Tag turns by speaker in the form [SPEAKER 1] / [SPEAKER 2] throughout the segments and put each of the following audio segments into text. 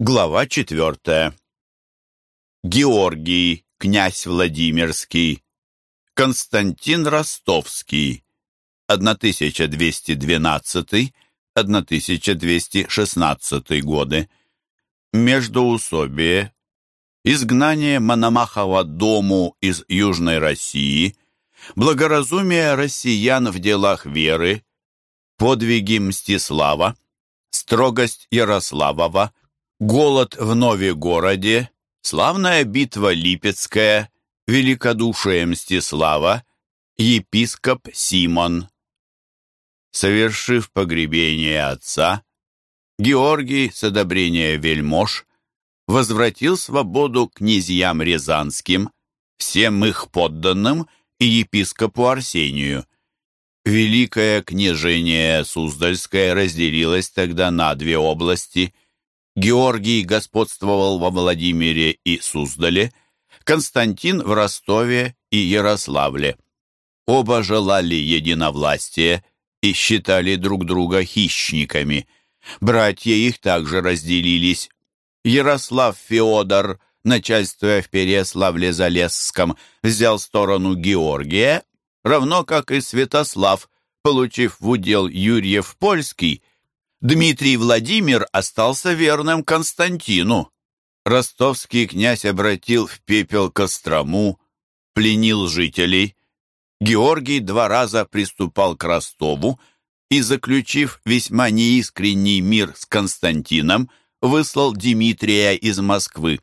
[SPEAKER 1] Глава четвертая. Георгий, князь Владимирский, Константин Ростовский, 1212-1216 годы, Междоусобие, изгнание Мономахова дому из Южной России, благоразумие россиян в делах веры, подвиги Мстислава, строгость Ярославова, Голод в Нове-городе, славная битва Липецкая, великодушие Мстислава, епископ Симон. Совершив погребение отца, Георгий с одобрения вельмож возвратил свободу князьям Рязанским, всем их подданным и епископу Арсению. Великое княжение Суздальское разделилось тогда на две области – Георгий господствовал во Владимире и Суздале, Константин в Ростове и Ярославле. Оба желали единовластия и считали друг друга хищниками. Братья их также разделились. Ярослав Феодор, начальствуя в Переславле-Залесском, взял сторону Георгия, равно как и Святослав, получив в удел Юрьев-Польский, Дмитрий Владимир остался верным Константину. Ростовский князь обратил в пепел Кострому, пленил жителей. Георгий два раза приступал к Ростову и, заключив весьма неискренний мир с Константином, выслал Дмитрия из Москвы.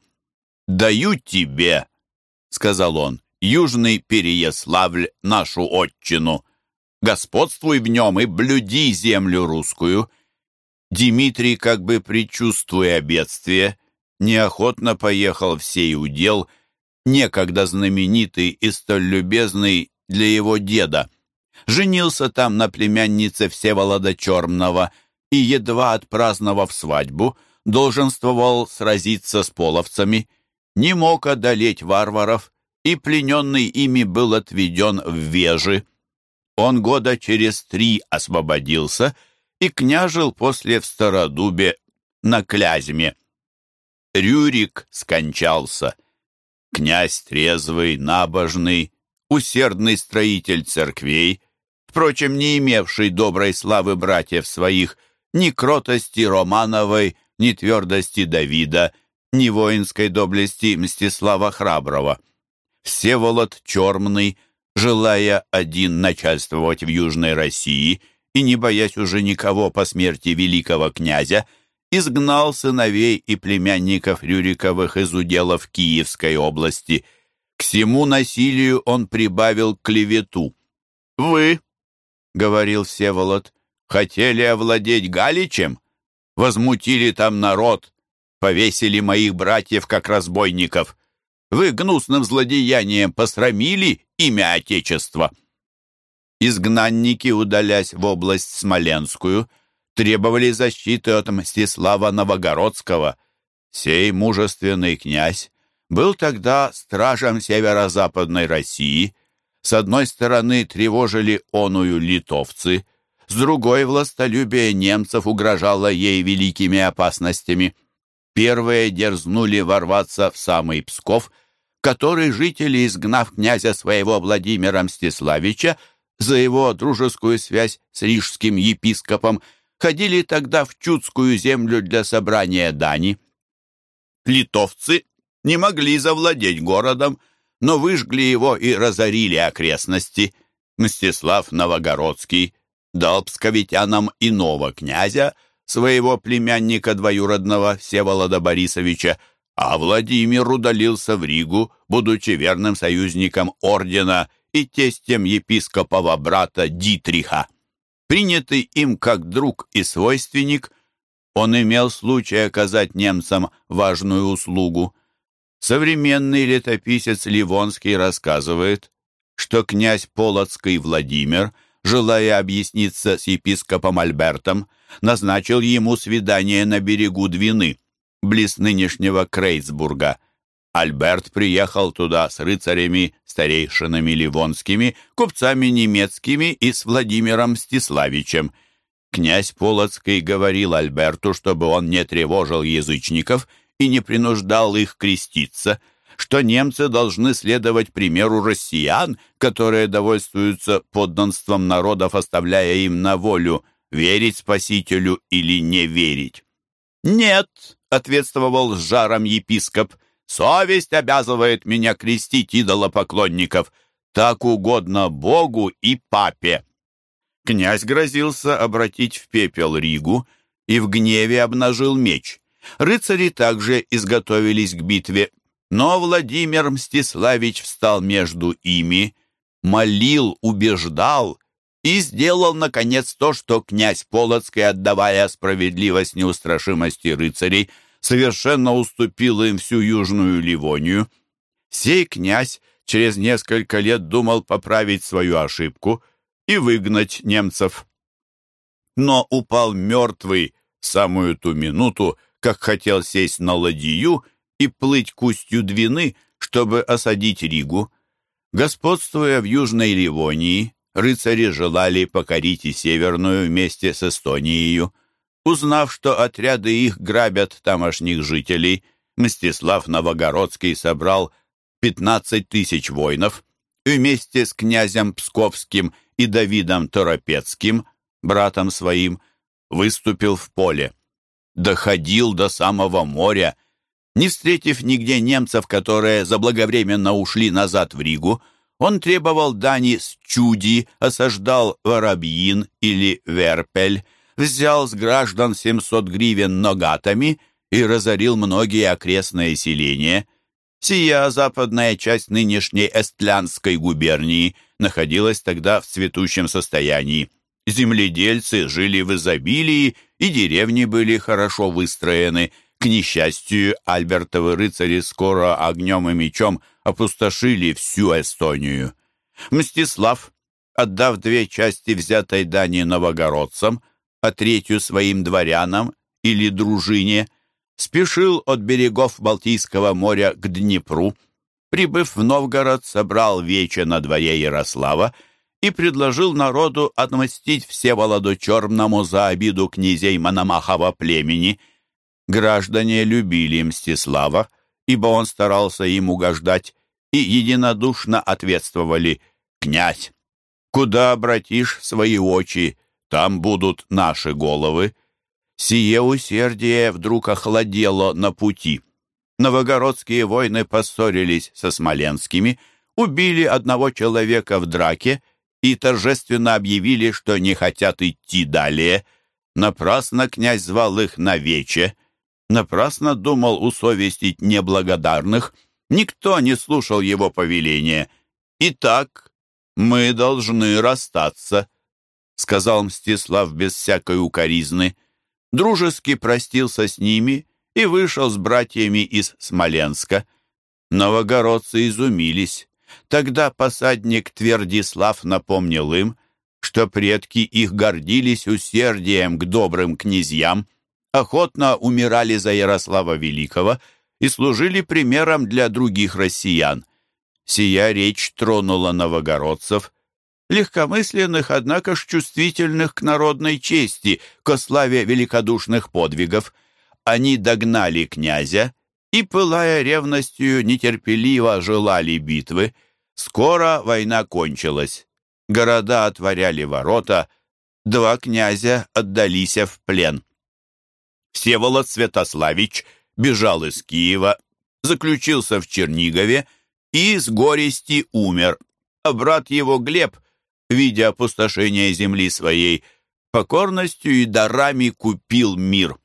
[SPEAKER 1] «Даю тебе», — сказал он, — «южный Переяславль, нашу отчину. Господствуй в нем и блюди землю русскую». Дмитрий, как бы предчувствуя бедствие, неохотно поехал в сей удел, некогда знаменитый и столь любезный для его деда. Женился там на племяннице Всеволода Чермного и, едва отпраздновав свадьбу, долженствовал сразиться с половцами, не мог одолеть варваров, и плененный ими был отведен в Вежи. Он года через три освободился — и княжил после в Стародубе на Клязьме. Рюрик скончался. Князь трезвый, набожный, усердный строитель церквей, впрочем, не имевший доброй славы братьев своих, ни кротости Романовой, ни твердости Давида, ни воинской доблести Мстислава Храброго. Всеволод Чермный, желая один начальствовать в Южной России – и, не боясь уже никого по смерти великого князя, изгнал сыновей и племянников Рюриковых из уделов Киевской области. К всему насилию он прибавил клевету. «Вы, — говорил Всеволод, — хотели овладеть Галичем? Возмутили там народ, повесили моих братьев как разбойников. Вы гнусным злодеянием посрамили имя Отечества». Изгнанники, удалясь в область Смоленскую, требовали защиты от Мстислава Новогородского. Сей мужественный князь был тогда стражем северо-западной России. С одной стороны тревожили оную литовцы, с другой властолюбие немцев угрожало ей великими опасностями. Первые дерзнули ворваться в самый Псков, который жители, изгнав князя своего Владимира Мстиславича, за его дружескую связь с рижским епископом, ходили тогда в Чудскую землю для собрания дани. Литовцы не могли завладеть городом, но выжгли его и разорили окрестности. Мстислав Новогородский дал псковитянам иного князя, своего племянника двоюродного Всеволода Борисовича, а Владимир удалился в Ригу, будучи верным союзником ордена и тестем епископова брата Дитриха. Принятый им как друг и свойственник, он имел случай оказать немцам важную услугу. Современный летописец Ливонский рассказывает, что князь Полоцкий Владимир, желая объясниться с епископом Альбертом, назначил ему свидание на берегу Двины, близ нынешнего Крейцбурга. Альберт приехал туда с рыцарями, старейшинами ливонскими, купцами немецкими и с Владимиром Мстиславичем. Князь Полоцкий говорил Альберту, чтобы он не тревожил язычников и не принуждал их креститься, что немцы должны следовать примеру россиян, которые довольствуются подданством народов, оставляя им на волю, верить Спасителю или не верить. «Нет», — ответствовал с жаром епископ, — «совесть обязывает меня крестить идолопоклонников, так угодно Богу и папе». Князь грозился обратить в пепел Ригу и в гневе обнажил меч. Рыцари также изготовились к битве, но Владимир Мстиславич встал между ими, молил, убеждал и сделал, наконец, то, что князь Полоцкий, отдавая справедливость неустрашимости рыцарей, совершенно уступил им всю Южную Ливонию. Сей князь через несколько лет думал поправить свою ошибку — и выгнать немцев. Но упал мертвый в самую ту минуту, как хотел сесть на ладью и плыть к устью Двины, чтобы осадить Ригу. Господствуя в Южной Ливонии, рыцари желали покорить и Северную вместе с Эстонией. Узнав, что отряды их грабят тамошних жителей, Мстислав Новогородский собрал 15 тысяч воинов и вместе с князем Псковским и Давидом Торопецким, братом своим, выступил в поле. Доходил до самого моря. Не встретив нигде немцев, которые заблаговременно ушли назад в Ригу, он требовал дани с чуди, осаждал Воробьин или Верпель, взял с граждан 700 гривен ногатами и разорил многие окрестные селения. Сия западная часть нынешней Эстлянской губернии находилась тогда в цветущем состоянии. Земледельцы жили в изобилии, и деревни были хорошо выстроены. К несчастью, Альбертовы рыцари скоро огнем и мечом опустошили всю Эстонию. Мстислав, отдав две части взятой дани новогородцам, а третью своим дворянам или дружине, спешил от берегов Балтийского моря к Днепру, прибыв в Новгород, собрал вече на дворе Ярослава и предложил народу отмстить Всеволоду Черному за обиду князей Мономахова племени. Граждане любили Мстислава, ибо он старался им угождать, и единодушно ответствовали «Князь, куда обратишь свои очи, там будут наши головы». Сие усердие вдруг охладело на пути. Новогородские войны поссорились со смоленскими, убили одного человека в драке и торжественно объявили, что не хотят идти далее. Напрасно князь звал их на вече, напрасно думал усовестить неблагодарных, никто не слушал его повеления. «Итак, мы должны расстаться», — сказал Мстислав без всякой укоризны дружески простился с ними и вышел с братьями из Смоленска. Новогородцы изумились. Тогда посадник Твердислав напомнил им, что предки их гордились усердием к добрым князьям, охотно умирали за Ярослава Великого и служили примером для других россиян. Сия речь тронула новогородцев, легкомысленных, однако ж чувствительных к народной чести, к славе великодушных подвигов. Они догнали князя и, пылая ревностью, нетерпеливо желали битвы. Скоро война кончилась. Города отворяли ворота, два князя отдались в плен. Всеволод Святославич бежал из Киева, заключился в Чернигове и с горести умер, а брат его Глеб видя опустошение земли своей, покорностью и дарами купил мир.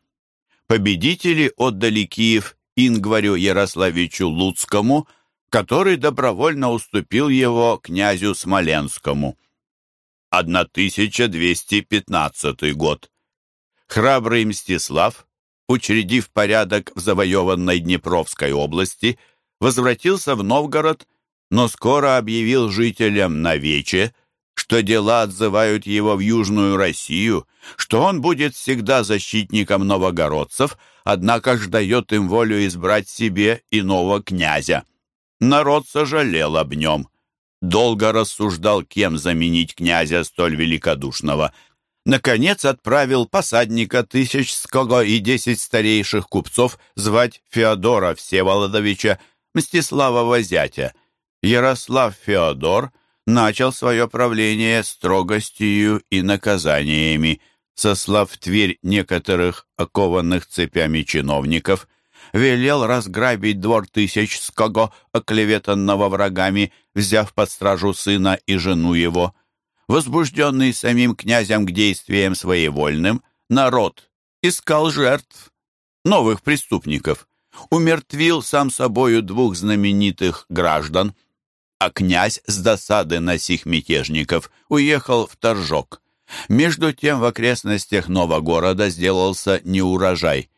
[SPEAKER 1] Победители отдали Киев Ингварю Ярославичу Луцкому, который добровольно уступил его князю Смоленскому. 1215 год. Храбрый Мстислав, учредив порядок в завоеванной Днепровской области, возвратился в Новгород, но скоро объявил жителям на вече, что дела отзывают его в Южную Россию, что он будет всегда защитником новогородцев, однако ж дает им волю избрать себе иного князя. Народ сожалел об нем. Долго рассуждал, кем заменить князя столь великодушного. Наконец отправил посадника Тысячского и десять старейших купцов звать Феодора Всеволодовича, Мстиславова зятя. Ярослав Феодор начал свое правление строгостью и наказаниями, сослав в Тверь некоторых окованных цепями чиновников, велел разграбить двор Тысячского, оклеветанного врагами, взяв под стражу сына и жену его. Возбужденный самим князем к действиям своевольным, народ искал жертв, новых преступников, умертвил сам собою двух знаменитых граждан, а князь с досады на сих мятежников уехал в Торжок. Между тем в окрестностях Новогорода сделался неурожай.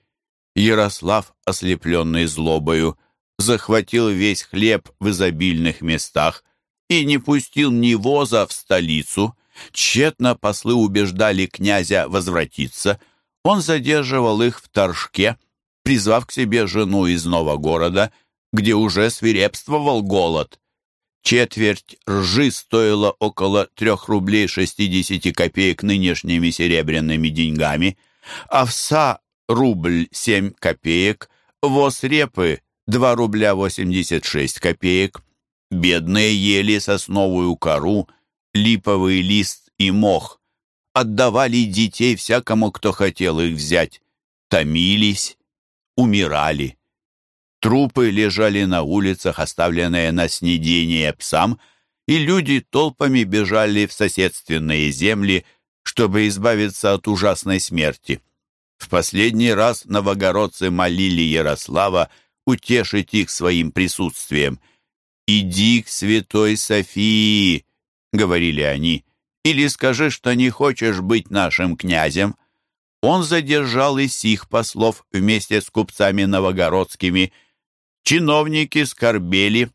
[SPEAKER 1] Ярослав, ослепленный злобою, захватил весь хлеб в изобильных местах и не пустил ни воза в столицу. Тщетно послы убеждали князя возвратиться. Он задерживал их в Торжке, призвав к себе жену из Новогорода, где уже свирепствовал голод. Четверть ржи стоила около трех рублей шестидесяти копеек нынешними серебряными деньгами, овса — рубль семь копеек, воз репы — два рубля восемьдесят шесть копеек. Бедные ели сосновую кору, липовый лист и мох. Отдавали детей всякому, кто хотел их взять. Томились, умирали. Трупы лежали на улицах, оставленные на снедение псам, и люди толпами бежали в соседственные земли, чтобы избавиться от ужасной смерти. В последний раз новогородцы молили Ярослава утешить их своим присутствием. «Иди к святой Софии», — говорили они, — «или скажи, что не хочешь быть нашим князем». Он задержал и сих послов вместе с купцами новогородскими, Чиновники скорбели,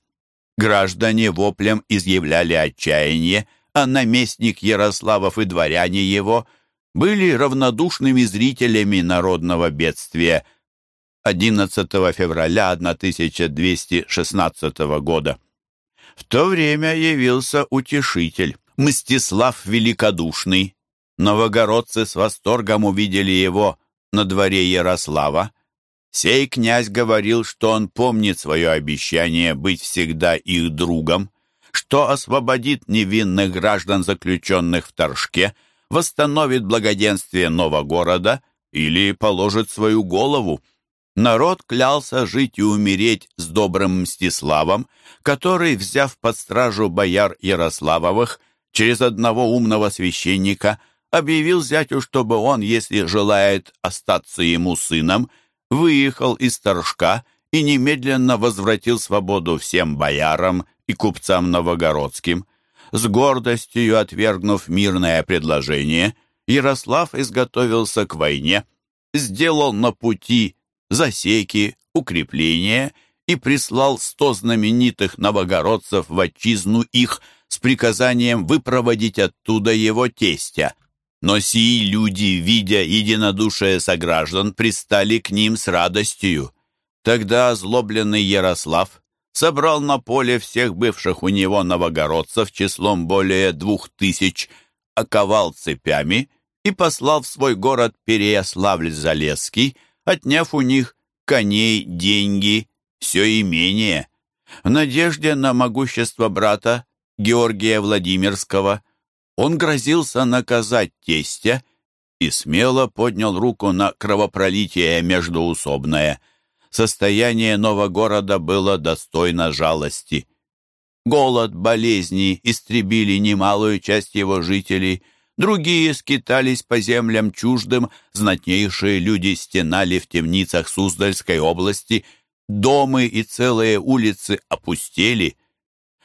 [SPEAKER 1] граждане воплем изъявляли отчаяние, а наместник Ярославов и дворяне его были равнодушными зрителями народного бедствия 11 февраля 1216 года. В то время явился утешитель, Мстислав Великодушный. Новогородцы с восторгом увидели его на дворе Ярослава. Сей князь говорил, что он помнит свое обещание быть всегда их другом, что освободит невинных граждан, заключенных в Торжке, восстановит благоденствие Новогорода или положит свою голову. Народ клялся жить и умереть с добрым Мстиславом, который, взяв под стражу бояр Ярославовых, через одного умного священника, объявил зятю, чтобы он, если желает остаться ему сыном, выехал из Торжка и немедленно возвратил свободу всем боярам и купцам новогородским. С гордостью отвергнув мирное предложение, Ярослав изготовился к войне, сделал на пути засеки, укрепления и прислал сто знаменитых новогородцев в отчизну их с приказанием выпроводить оттуда его тестя – но сии люди, видя единодушие сограждан, пристали к ним с радостью. Тогда озлобленный Ярослав собрал на поле всех бывших у него новогородцев числом более двух тысяч, оковал цепями и послал в свой город Переяславль-Залесский, отняв у них коней, деньги, все имение. В надежде на могущество брата Георгия Владимирского он грозился наказать тестя и смело поднял руку на кровопролитие междуусобное. Состояние Новогорода было достойно жалости. Голод, болезни истребили немалую часть его жителей, другие скитались по землям чуждым, знатнейшие люди стенали в темницах Суздальской области, домы и целые улицы опустели.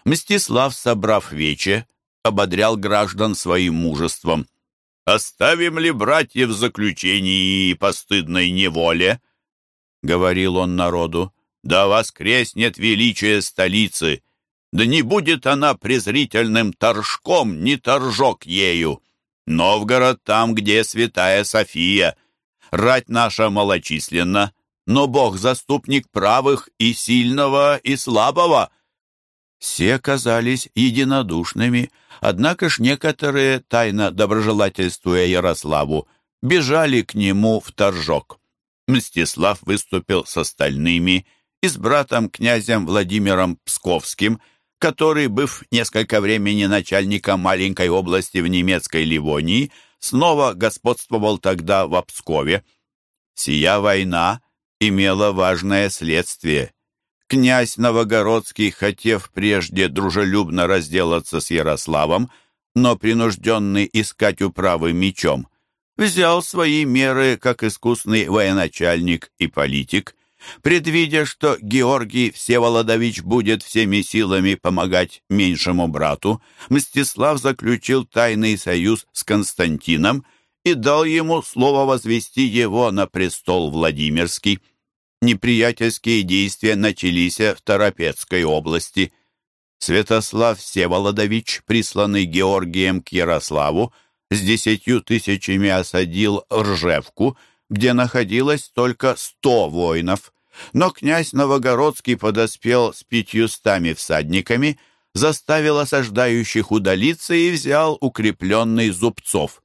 [SPEAKER 1] Мстислав, собрав вече, ободрял граждан своим мужеством. «Оставим ли братьев в заключении и постыдной неволе?» — говорил он народу. «Да воскреснет величие столицы! Да не будет она презрительным торжком, не торжок ею! Новгород там, где святая София! Рать наша малочисленна, но Бог заступник правых и сильного, и слабого!» Все казались единодушными, однако ж некоторые, тайно доброжелательствуя Ярославу, бежали к нему в торжок. Мстислав выступил с остальными и с братом князем Владимиром Псковским, который, быв несколько времени начальником маленькой области в немецкой Ливонии, снова господствовал тогда в Пскове. Сия война имела важное следствие. Князь Новогородский, хотев прежде дружелюбно разделаться с Ярославом, но принужденный искать управы мечом, взял свои меры как искусный военачальник и политик, предвидя, что Георгий Всеволодович будет всеми силами помогать меньшему брату, Мстислав заключил тайный союз с Константином и дал ему слово возвести его на престол Владимирский. Неприятельские действия начались в Торопецкой области. Святослав Всеволодович, присланный Георгием к Ярославу, с десятью тысячами осадил Ржевку, где находилось только сто воинов. Но князь Новогородский подоспел с пятьюстами всадниками, заставил осаждающих удалиться и взял укрепленный Зубцов.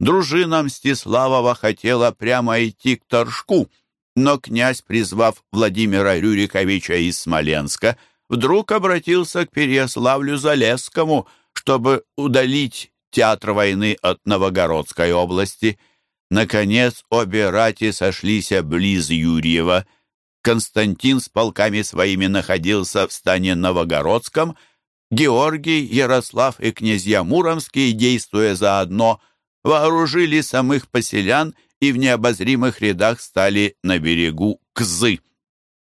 [SPEAKER 1] Дружина Мстиславова хотела прямо идти к Торжку, но князь, призвав Владимира Рюриковича из Смоленска, вдруг обратился к Переяславлю-Залесскому, чтобы удалить театр войны от Новогородской области. Наконец, обе рати сошлись близ Юрьева. Константин с полками своими находился в стане Новогородском, Георгий, Ярослав и князья Муромские, действуя заодно, вооружили самых поселян в необозримых рядах стали на берегу Кзы.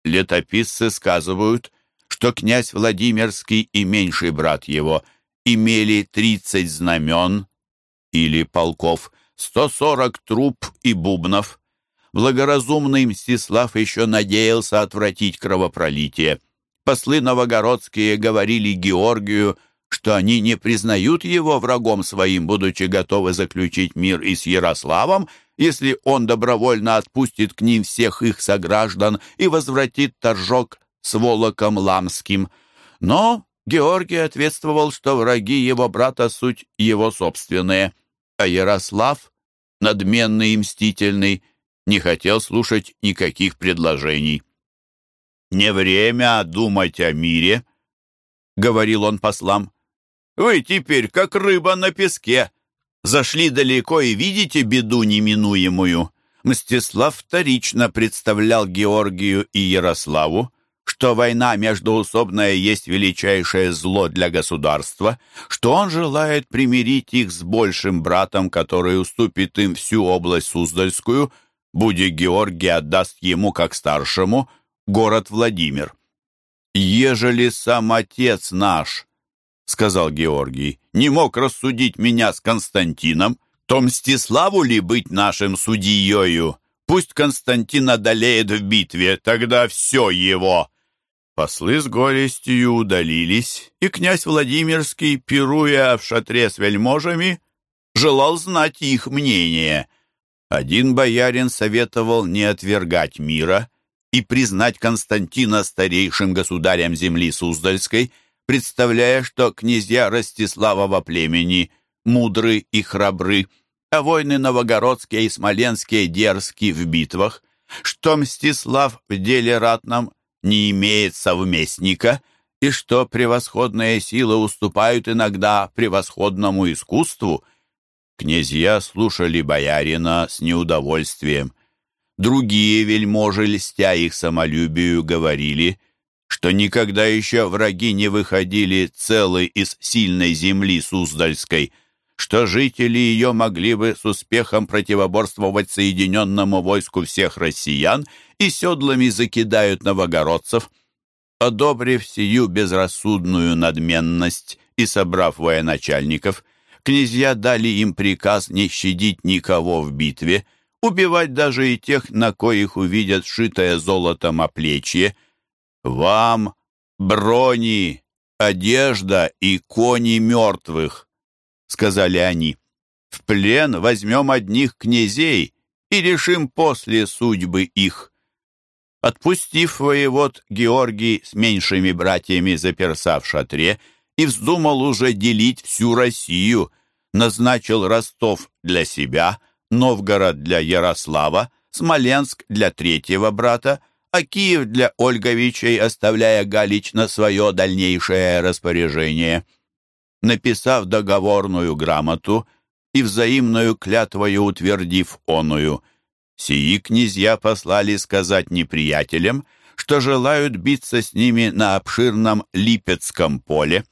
[SPEAKER 1] Летописцы сказывают, что князь Владимирский и меньший брат его – имели 30 знамен или полков, 140 труп и бубнов. Благоразумный Мстислав еще надеялся отвратить кровопролитие. Послы новогородские говорили Георгию, что они не признают его врагом своим, будучи готовы заключить мир и с Ярославом, если он добровольно отпустит к ним всех их сограждан и возвратит торжок с Волоком Ламским. Но Георгий ответствовал, что враги его брата суть его собственные, а Ярослав, надменный и мстительный, не хотел слушать никаких предложений. «Не время думать о мире», — говорил он послам. «Вы теперь как рыба на песке. Зашли далеко и видите беду неминуемую». Мстислав вторично представлял Георгию и Ярославу, что война междуусобная есть величайшее зло для государства, что он желает примирить их с большим братом, который уступит им всю область Суздальскую, будет Георгий отдаст ему, как старшему, город Владимир. «Ежели сам отец наш, — сказал Георгий, — не мог рассудить меня с Константином, то Мстиславу ли быть нашим судьею? Пусть Константин одолеет в битве, тогда все его!» Послы с горестью удалились, и князь Владимирский, пируя в шатре с вельможами, желал знать их мнение. Один боярин советовал не отвергать мира и признать Константина старейшим государем земли Суздальской, представляя, что князья Ростиславова племени мудры и храбры, а войны новогородские и смоленские дерзки в битвах, что Мстислав в деле ратном не имеет совместника, и что превосходные силы уступают иногда превосходному искусству. Князья слушали боярина с неудовольствием. Другие вельможи, льстя их самолюбию, говорили, что никогда еще враги не выходили целы из сильной земли Суздальской – что жители ее могли бы с успехом противоборствовать соединенному войску всех россиян и седлами закидают новогородцев. Одобрив сию безрассудную надменность и собрав военачальников, князья дали им приказ не щадить никого в битве, убивать даже и тех, на коих увидят шитое золотом оплечье. «Вам брони, одежда и кони мертвых», сказали они. «В плен возьмем одних князей и решим после судьбы их». Отпустив воевод, Георгий с меньшими братьями заперся в шатре и вздумал уже делить всю Россию, назначил Ростов для себя, Новгород для Ярослава, Смоленск для третьего брата, а Киев для Ольговичей, оставляя Галич на свое дальнейшее распоряжение. Написав договорную грамоту и взаимную клятвою утвердив оную, сии князья послали сказать неприятелям, что желают биться с ними на обширном Липецком поле.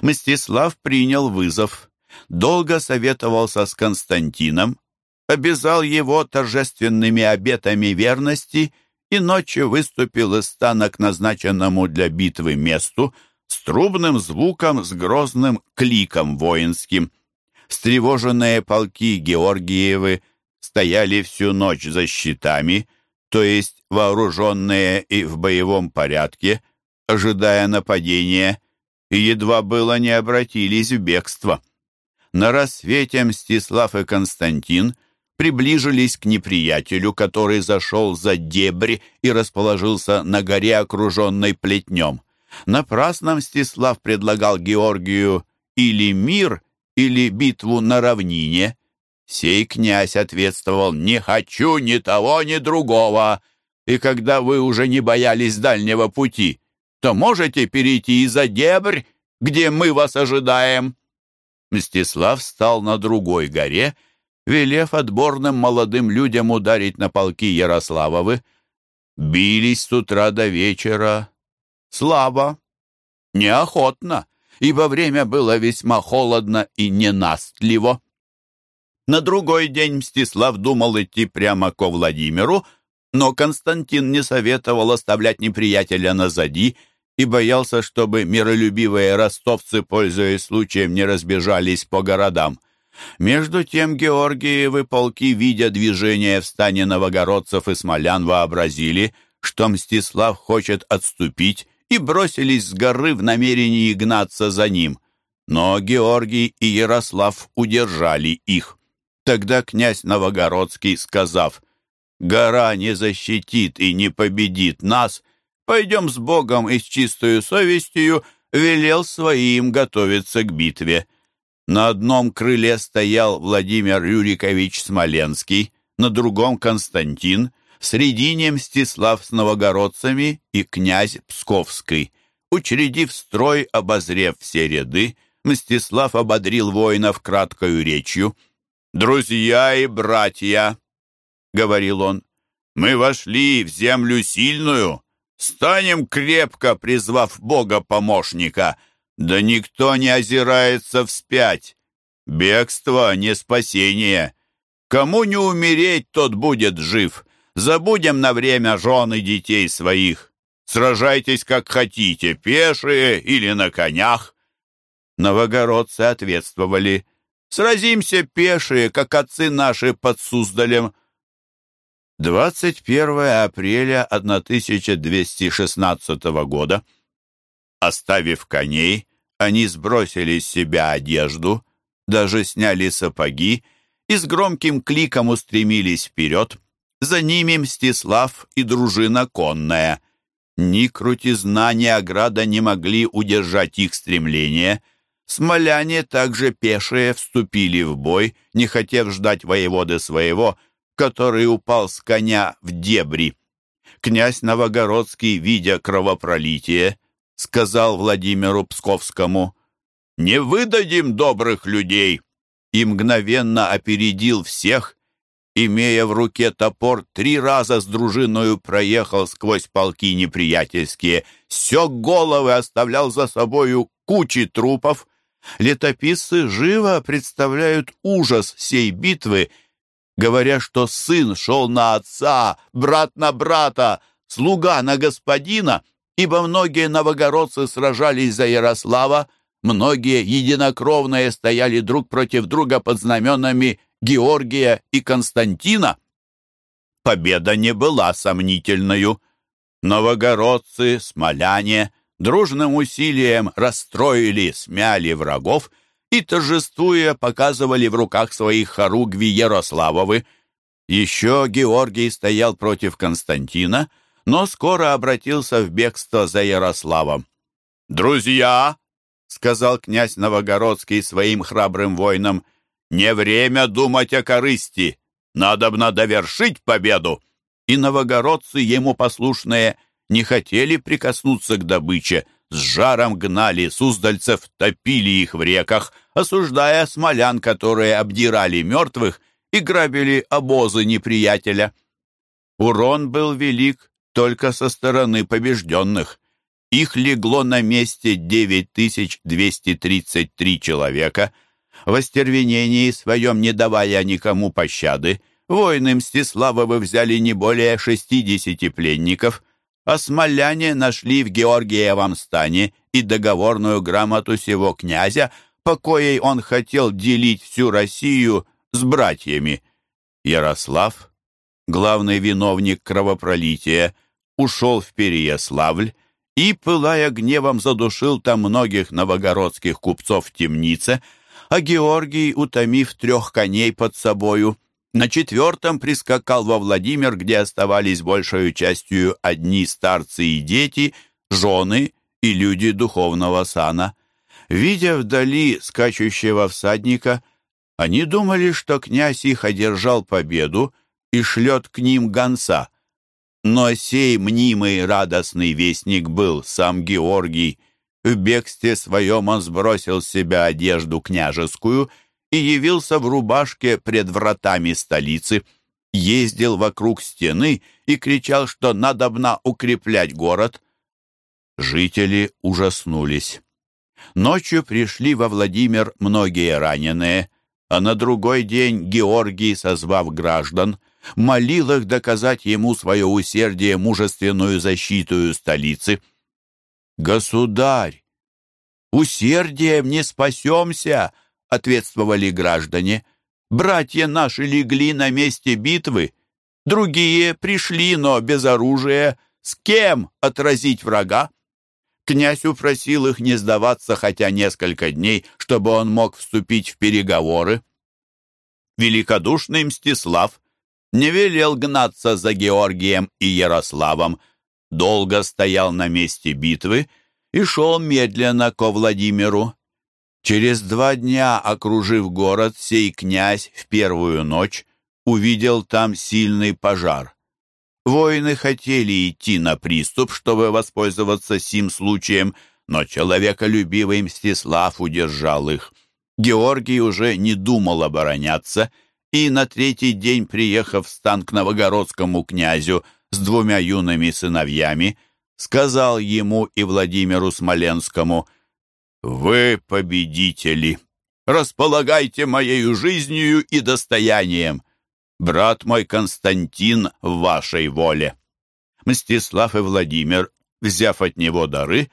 [SPEAKER 1] Мстислав принял вызов, долго советовался с Константином, обязал его торжественными обетами верности и ночью выступил из стана к назначенному для битвы месту с трубным звуком, с грозным кликом воинским. Встревоженные полки Георгиевы стояли всю ночь за щитами, то есть вооруженные и в боевом порядке, ожидая нападения, и едва было не обратились в бегство. На рассвете Мстислав и Константин приближились к неприятелю, который зашел за дебри и расположился на горе, окруженной плетнем. Напрасно Мстислав предлагал Георгию или мир, или битву на равнине. Сей князь ответствовал «Не хочу ни того, ни другого, и когда вы уже не боялись дальнего пути, то можете перейти и за дебрь, где мы вас ожидаем». Мстислав встал на другой горе велев отборным молодым людям ударить на полки Ярославовы. Бились с утра до вечера. Слабо, неохотно, ибо время было весьма холодно и ненастливо. На другой день Мстислав думал идти прямо ко Владимиру, но Константин не советовал оставлять неприятеля назади и боялся, чтобы миролюбивые ростовцы, пользуясь случаем, не разбежались по городам. Между тем Георгиевы полки, видя движение в стане новогородцев и смолян, вообразили, что Мстислав хочет отступить, и бросились с горы в намерении гнаться за ним. Но Георгий и Ярослав удержали их. Тогда князь Новогородский, сказав, «Гора не защитит и не победит нас, пойдем с Богом и с чистою совестью», велел своим готовиться к битве. На одном крыле стоял Владимир Юрикович Смоленский, на другом Константин, в средине Мстислав с новогородцами и князь Псковский. Учредив строй, обозрев все ряды, Мстислав ободрил воинов краткою речью. «Друзья и братья!» — говорил он. «Мы вошли в землю сильную, станем крепко, призвав Бога помощника» Да никто не озирается вспять. Бегство не спасение. Кому не умереть, тот будет жив. Забудем на время жен и детей своих. Сражайтесь, как хотите, пешие или на конях. Новогородцы ответствовали. Сразимся пешие, как отцы наши под Суздалем. 21 апреля 1216 года Оставив коней, они сбросили с себя одежду, даже сняли сапоги и с громким кликом устремились вперед. За ними Мстислав и дружина конная. Ни крутизна, ни ограда не могли удержать их стремление. Смоляне также пешие вступили в бой, не хотев ждать воеводы своего, который упал с коня в дебри. Князь Новогородский, видя кровопролитие, сказал Владимиру Псковскому, «Не выдадим добрых людей!» и мгновенно опередил всех, имея в руке топор, три раза с дружиною проехал сквозь полки неприятельские, сёк головы, оставлял за собою кучи трупов. Летописцы живо представляют ужас сей битвы, говоря, что сын шел на отца, брат на брата, слуга на господина — ибо многие новогородцы сражались за Ярослава, многие единокровные стояли друг против друга под знаменами Георгия и Константина. Победа не была сомнительною. Новогородцы, смоляне дружным усилием расстроили, смяли врагов и, торжествуя, показывали в руках своих хоругви Ярославовы. Еще Георгий стоял против Константина — но скоро обратился в бегство за Ярославом. «Друзья!» — сказал князь Новогородский своим храбрым воинам. «Не время думать о корысти! Надобно довершить победу!» И новогородцы, ему послушные, не хотели прикоснуться к добыче, с жаром гнали суздальцев, топили их в реках, осуждая смолян, которые обдирали мертвых и грабили обозы неприятеля. Урон был велик только со стороны побежденных. Их легло на месте 9233 человека. В остервенении своем, не давая никому пощады, воины Мстиславовы взяли не более 60 пленников, а смоляне нашли в Георгиевом стане и договорную грамоту сего князя, по коей он хотел делить всю Россию с братьями. Ярослав, главный виновник кровопролития, ушел в Переяславль, и, пылая гневом, задушил там многих новогородских купцов в темнице, а Георгий, утомив трех коней под собою, на четвертом прискакал во Владимир, где оставались большую частью одни старцы и дети, жены и люди духовного сана. Видя вдали скачущего всадника, они думали, что князь их одержал победу и шлет к ним гонца — но сей мнимый радостный вестник был сам Георгий. В бегстве своем он сбросил с себя одежду княжескую и явился в рубашке пред вратами столицы. Ездил вокруг стены и кричал, что надобно укреплять город. Жители ужаснулись. Ночью пришли во Владимир многие раненые, а на другой день Георгий, созвав граждан, молил их доказать ему свое усердие мужественную защиту столицы. «Государь, усердием не спасемся!» — ответствовали граждане. «Братья наши легли на месте битвы, другие пришли, но без оружия. С кем отразить врага?» Князь упросил их не сдаваться хотя несколько дней, чтобы он мог вступить в переговоры. Великодушный Мстислав не велел гнаться за Георгием и Ярославом, долго стоял на месте битвы и шел медленно ко Владимиру. Через два дня, окружив город, сей князь в первую ночь увидел там сильный пожар. Воины хотели идти на приступ, чтобы воспользоваться сим случаем, но человеколюбивый Мстислав удержал их. Георгий уже не думал обороняться — и на третий день, приехав в стан к новогородскому князю с двумя юными сыновьями, сказал ему и Владимиру Смоленскому, «Вы победители! Располагайте моею жизнью и достоянием! Брат мой Константин в вашей воле!» Мстислав и Владимир, взяв от него дары,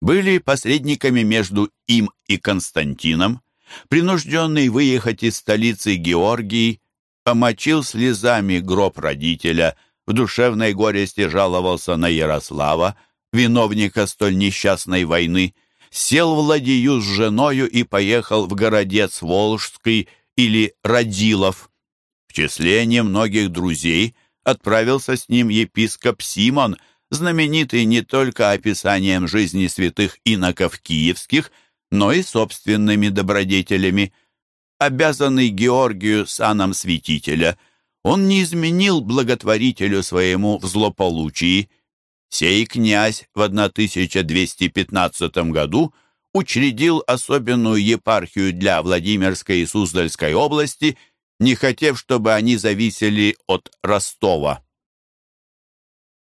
[SPEAKER 1] были посредниками между им и Константином, Принужденный выехать из столицы Георгий омочил слезами гроб родителя, в душевной горести жаловался на Ярослава, виновника столь несчастной войны, сел в ладью с женою и поехал в городец Волжский или Радилов. В числе немногих друзей отправился с ним епископ Симон, знаменитый не только описанием жизни святых иноков киевских – но и собственными добродетелями. Обязанный Георгию саном святителя, он не изменил благотворителю своему в злополучии. Сей князь в 1215 году учредил особенную епархию для Владимирской и Суздальской области, не хотев, чтобы они зависели от Ростова.